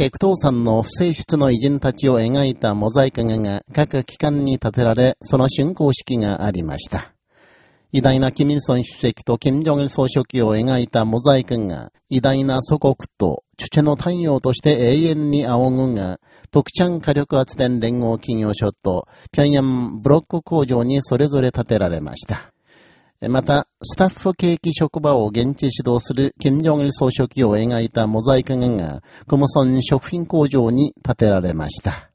北東山の不正室の偉人たちを描いたモザイク画が各機関に建てられ、その竣工式がありました。偉大なキミルソン主席とキム・ジョン総書記を描いたモザイクが、偉大な祖国と、チュチェの太陽として永遠に仰ぐが、特チャン火力発電連合企業所と、平壌ブロック工場にそれぞれ建てられました。また、スタッフ景気職場を現地指導する金正日総書記を描いたモザイク画が、クムソン食品工場に建てられました。